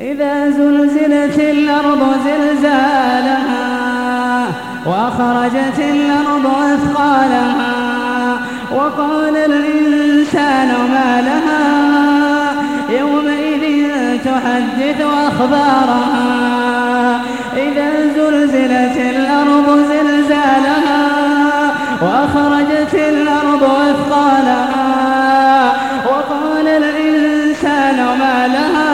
إذا زلزلت الأرض زلزالها وأخرجت الأرض أثقالها وقال الإنسان ما لها يومئذ تحدث أخبارها. إذا زلزلت الأرض زلزالها وأخرجت الأرض أثقالها وقال الإنسان ما لها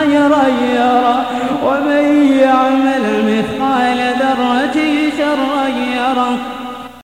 خيرا يرى ومن يعمل مثقال ذرة شرا يره